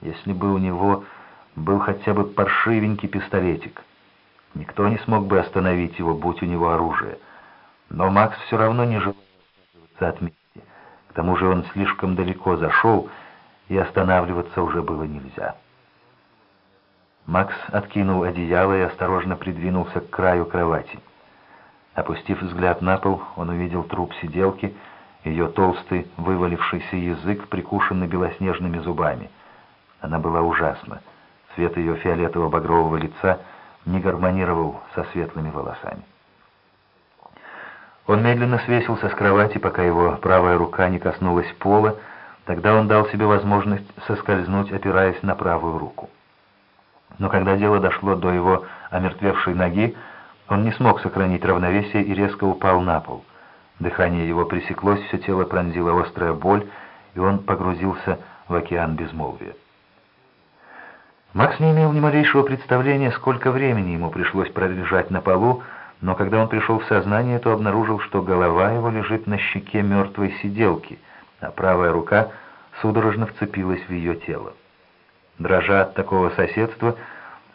если бы у него был хотя бы паршивенький пистолетик. Никто не смог бы остановить его, будь у него оружие. Но Макс все равно не желал от мести. К тому же он слишком далеко зашел, и останавливаться уже было нельзя. Макс откинул одеяло и осторожно придвинулся к краю кровати. Опустив взгляд на пол, он увидел труп сиделки, ее толстый, вывалившийся язык, прикушенный белоснежными зубами. Она была ужасна. Цвет ее фиолетово-багрового лица не гармонировал со светлыми волосами. Он медленно свесился с кровати, пока его правая рука не коснулась пола, тогда он дал себе возможность соскользнуть, опираясь на правую руку. Но когда дело дошло до его омертвевшей ноги, он не смог сохранить равновесие и резко упал на пол. Дыхание его пресеклось, все тело пронзила острая боль, и он погрузился в океан безмолвия. Макс не имел ни малейшего представления, сколько времени ему пришлось пролежать на полу, но когда он пришел в сознание, то обнаружил, что голова его лежит на щеке мертвой сиделки, а правая рука судорожно вцепилась в ее тело. Дрожа от такого соседства,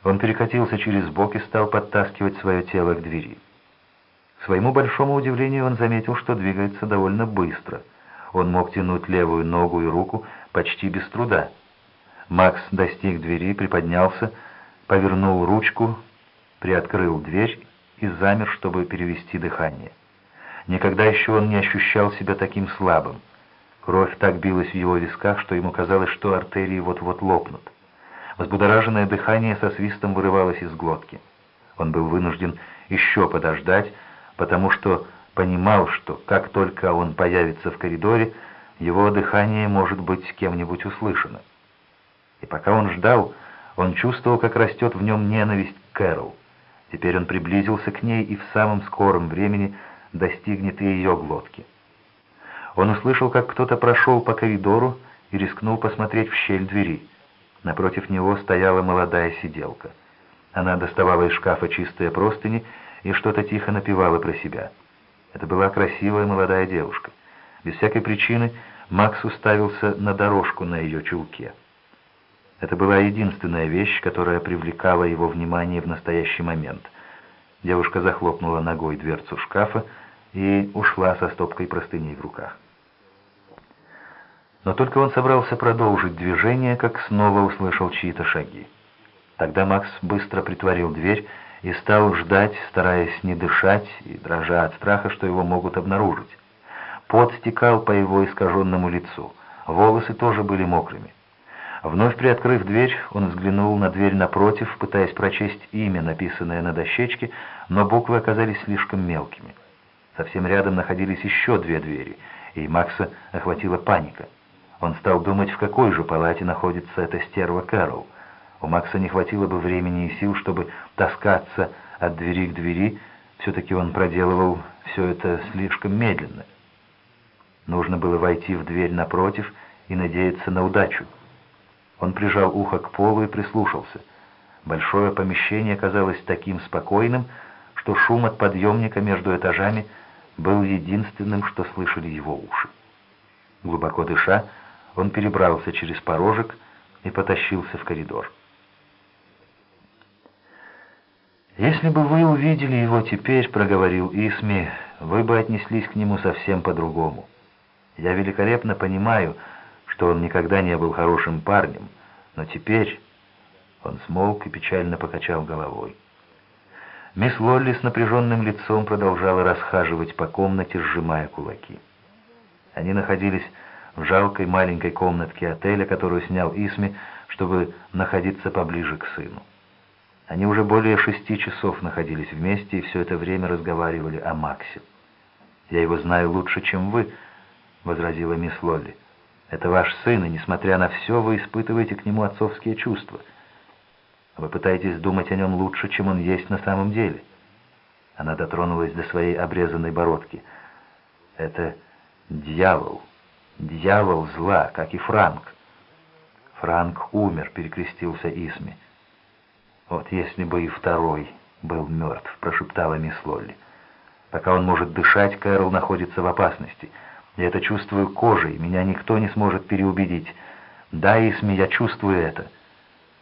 он перекатился через бок и стал подтаскивать свое тело к двери. К своему большому удивлению он заметил, что двигается довольно быстро. Он мог тянуть левую ногу и руку почти без труда. Макс достиг двери, приподнялся, повернул ручку, приоткрыл дверь и замер, чтобы перевести дыхание. Никогда еще он не ощущал себя таким слабым. Кровь так билась в его висках, что ему казалось, что артерии вот-вот лопнут. Взбудораженное дыхание со свистом вырывалось из глотки. Он был вынужден еще подождать, потому что понимал, что как только он появится в коридоре, его дыхание может быть кем-нибудь услышано. И пока он ждал, он чувствовал, как растет в нем ненависть к Кэрол. Теперь он приблизился к ней и в самом скором времени достигнет и ее глотки. Он услышал, как кто-то прошел по коридору и рискнул посмотреть в щель двери. Напротив него стояла молодая сиделка. Она доставала из шкафа чистые простыни и что-то тихо напевала про себя. Это была красивая молодая девушка. Без всякой причины Макс уставился на дорожку на ее чулке. Это была единственная вещь, которая привлекала его внимание в настоящий момент. Девушка захлопнула ногой дверцу шкафа и ушла со стопкой простыней в руках. Но только он собрался продолжить движение, как снова услышал чьи-то шаги. Тогда Макс быстро притворил дверь и стал ждать, стараясь не дышать и дрожа от страха, что его могут обнаружить. Пот стекал по его искаженному лицу, волосы тоже были мокрыми. Вновь приоткрыв дверь, он взглянул на дверь напротив, пытаясь прочесть имя, написанное на дощечке, но буквы оказались слишком мелкими. Совсем рядом находились еще две двери, и Макса охватила паника. Он стал думать, в какой же палате находится эта стерва Кэрол. У Макса не хватило бы времени и сил, чтобы таскаться от двери к двери, все-таки он проделывал все это слишком медленно. Нужно было войти в дверь напротив и надеяться на удачу. Он прижал ухо к полу и прислушался. Большое помещение казалось таким спокойным, что шум от подъемника между этажами был единственным, что слышали его уши. Глубоко дыша, он перебрался через порожек и потащился в коридор. «Если бы вы увидели его теперь, — проговорил Исми, — вы бы отнеслись к нему совсем по-другому. Я великолепно понимаю, что он никогда не был хорошим парнем, но теперь...» Он смолк и печально покачал головой. Мисс Лолли с напряженным лицом продолжала расхаживать по комнате, сжимая кулаки. Они находились в жалкой маленькой комнатке отеля, которую снял Исми, чтобы находиться поближе к сыну. Они уже более шести часов находились вместе и все это время разговаривали о Максе. «Я его знаю лучше, чем вы», — возразила мисс Лолли. «Это ваш сын, и, несмотря на все, вы испытываете к нему отцовские чувства. Вы пытаетесь думать о нем лучше, чем он есть на самом деле». Она дотронулась до своей обрезанной бородки. «Это дьявол». Дьявол зла, как и Франк. Франк умер, перекрестился Исми. Вот если бы и второй был мертв, прошептала мисс Лолли. Пока он может дышать, Кэрол находится в опасности. Я это чувствую кожей, меня никто не сможет переубедить. Да, Исми, я чувствую это.